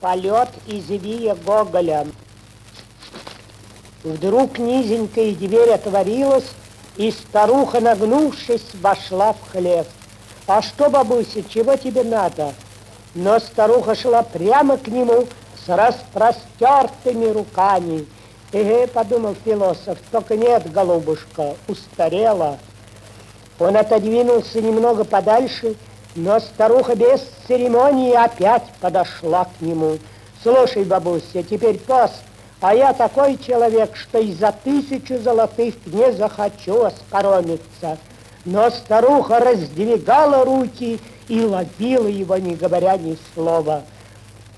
Полет из Вия Гоголя. Вдруг низенькая дверь отворилась, и старуха, нагнувшись, вошла в хлев. «А что, бабуся, чего тебе надо?» Но старуха шла прямо к нему с распростертыми руками. «Эге», — подумал философ, — «только нет, голубушка, устарела». Он отодвинулся немного подальше, но старуха без церемонии опять подошла к нему. «Слушай, бабуся, теперь пост, а я такой человек, что и за тысячу золотых не захочу оскоромиться». Но старуха раздвигала руки и ловила его, не говоря ни слова.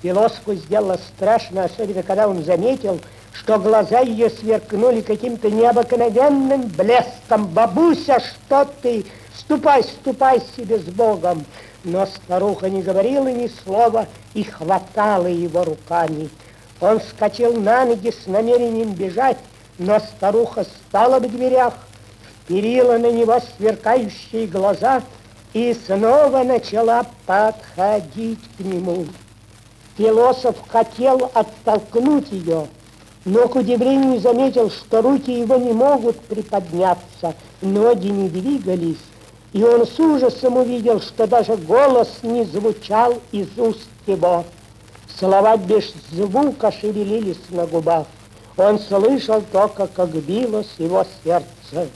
Философу сделало страшно, особенно когда он заметил, что глаза ее сверкнули каким-то необыкновенным блеском. «Бабуся, что ты? Ступай, ступай себе с Богом!» Но старуха не говорила ни слова и хватала его руками. Он вскочил на ноги с намерением бежать, но старуха стала в дверях, вперила на него сверкающие глаза и снова начала подходить к нему. Философ хотел оттолкнуть ее, но, к удивлению, заметил, что руки его не могут приподняться, ноги не двигались, и он с ужасом увидел, что даже голос не звучал из уст его. Слова без звука шевелились на губах. Он слышал только, как билось его сердце.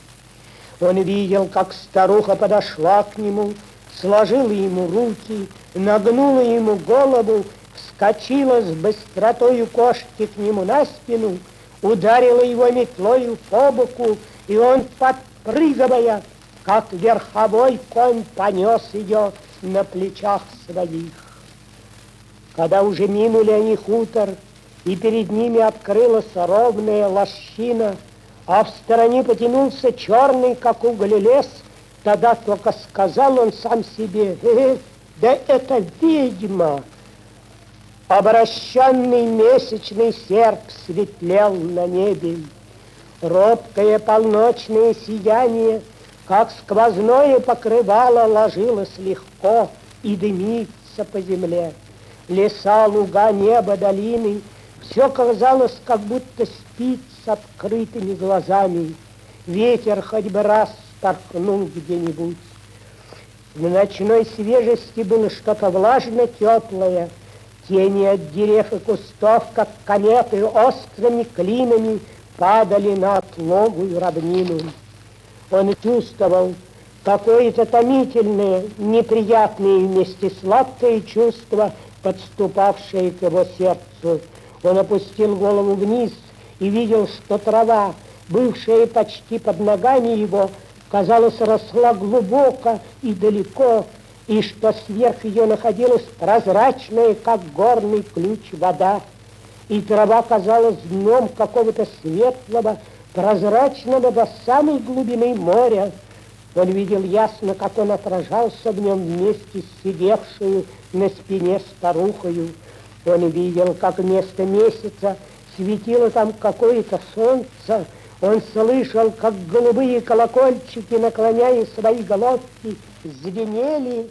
Он видел, как старуха подошла к нему, сложила ему руки, нагнула ему голову, вскочила с быстротою кошки к нему на спину, ударила его метлою по боку, и он, подпрыгивая, как верховой конь, понес ее на плечах своих. Когда уже минули они хутор, и перед ними открылась ровная лощина, а в стороне потянулся черный, как уголь, лес, тогда только сказал он сам себе, э, да это ведьма. Обращенный месячный серп светлел на небе. Робкое полночное сияние, как сквозное покрывало, ложилось легко и дымится по земле. Леса, луга, небо, долины — все казалось, как будто спит с открытыми глазами. Ветер хоть бы раз порхнул где-нибудь. В ночной свежести было что-то влажно-теплое. Тени от дерев и кустов, как кометы, острыми клинами падали на отлогую равнину. Он чувствовал какое-то томительное, неприятное вместе сладкое чувство, подступавшее к его сердцу. Он опустил голову вниз и видел, что трава, бывшая почти под ногами его, казалось, росла глубоко и далеко, и что сверх ее находилась прозрачная, как горный ключ, вода. И трава казалась днем какого-то светлого, прозрачного до самой глубины моря. Он видел ясно, как он отражался в нем вместе с сидевшую на спине старухою. Он видел, как вместо месяца светило там какое-то солнце. Он слышал, как голубые колокольчики, наклоняя свои головки, звенели.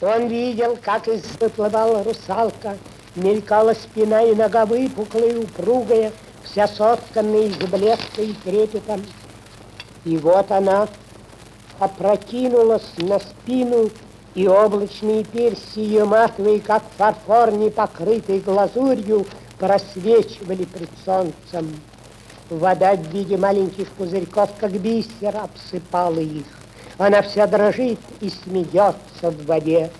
Он видел, как изплывала русалка, мелькала спина и нога выпуклая, упругая, вся сотканная из блеска и трепетом. И вот она опрокинулась на спину и облачные перси ее матовые, как фарфор, не покрытый глазурью, просвечивали пред солнцем. Вода в виде маленьких пузырьков, как бисер, обсыпала их. Она вся дрожит и смеется в воде.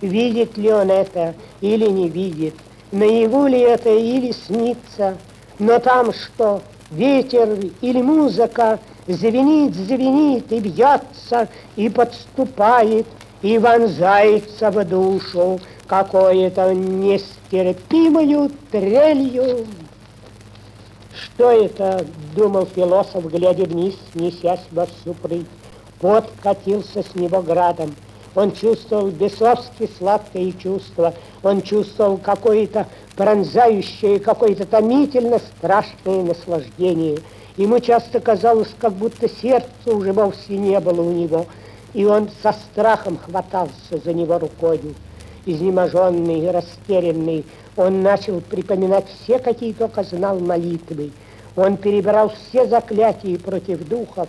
Видит ли он это или не видит? Наяву ли это или снится? Но там что? Ветер или музыка звенит, звенит и бьется, и подступает, и вонзается в душу какое-то нестерпимою трелью. Что это, думал философ, глядя вниз, несясь во всю прыть. Пот катился с него градом. Он чувствовал бесовски сладкое чувство. Он чувствовал какое-то пронзающее, какое-то томительно страшное наслаждение. Ему часто казалось, как будто сердца уже вовсе не было у него – и он со страхом хватался за него рукою. изнеможенный растерянный, он начал припоминать все, какие только знал молитвы. Он перебирал все заклятия против духов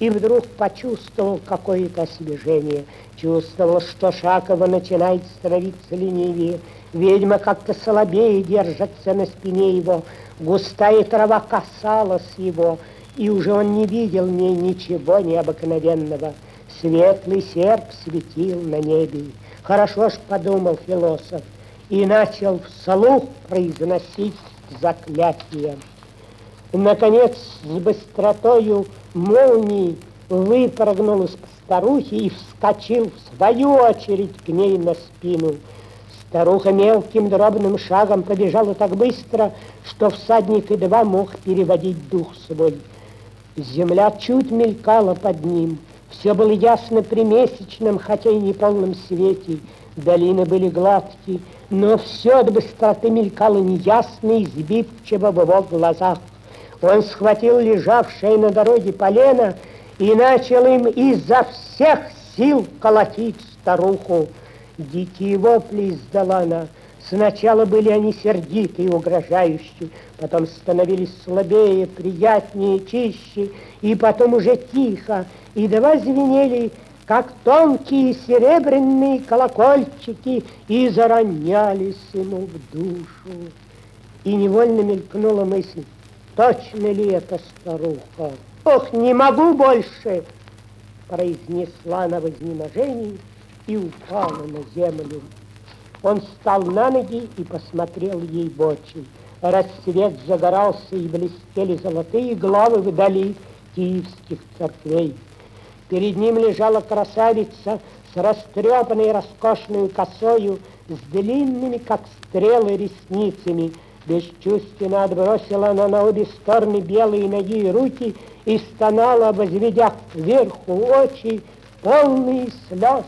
и вдруг почувствовал какое-то освежение. Чувствовал, что его начинает становиться ленивее. Ведьма как-то слабее держится на спине его. Густая трава касалась его, и уже он не видел в ней ничего необыкновенного. Светлый серп светил на небе. Хорошо ж подумал философ и начал вслух произносить заклятие. Наконец, с быстротою молнии выпрыгнул из старухи и вскочил в свою очередь к ней на спину. Старуха мелким дробным шагом побежала так быстро, что всадник едва мог переводить дух свой. Земля чуть мелькала под ним. Все было ясно при месячном, хотя и неполном свете. Долины были гладкие, но все от быстроты мелькало неясно и сбивчиво в его глазах. Он схватил лежавшее на дороге полено и начал им изо всех сил колотить старуху. Дикие вопли издала она. Сначала были они сердиты и угрожающие, потом становились слабее, приятнее, чище, и потом уже тихо, и два звенели, как тонкие серебряные колокольчики, и заронялись ему в душу. И невольно мелькнула мысль, точно ли это старуха? Ох, не могу больше, произнесла она в и упала на землю. Он встал на ноги и посмотрел ей в очи. Рассвет загорался и блестели золотые главы вдали киевских церквей. Перед ним лежала красавица с растрепанной роскошной косою, с длинными, как стрелы, ресницами. Бесчувственно отбросила она на обе стороны белые ноги и руки и стонала, возведя кверху очи, полные слез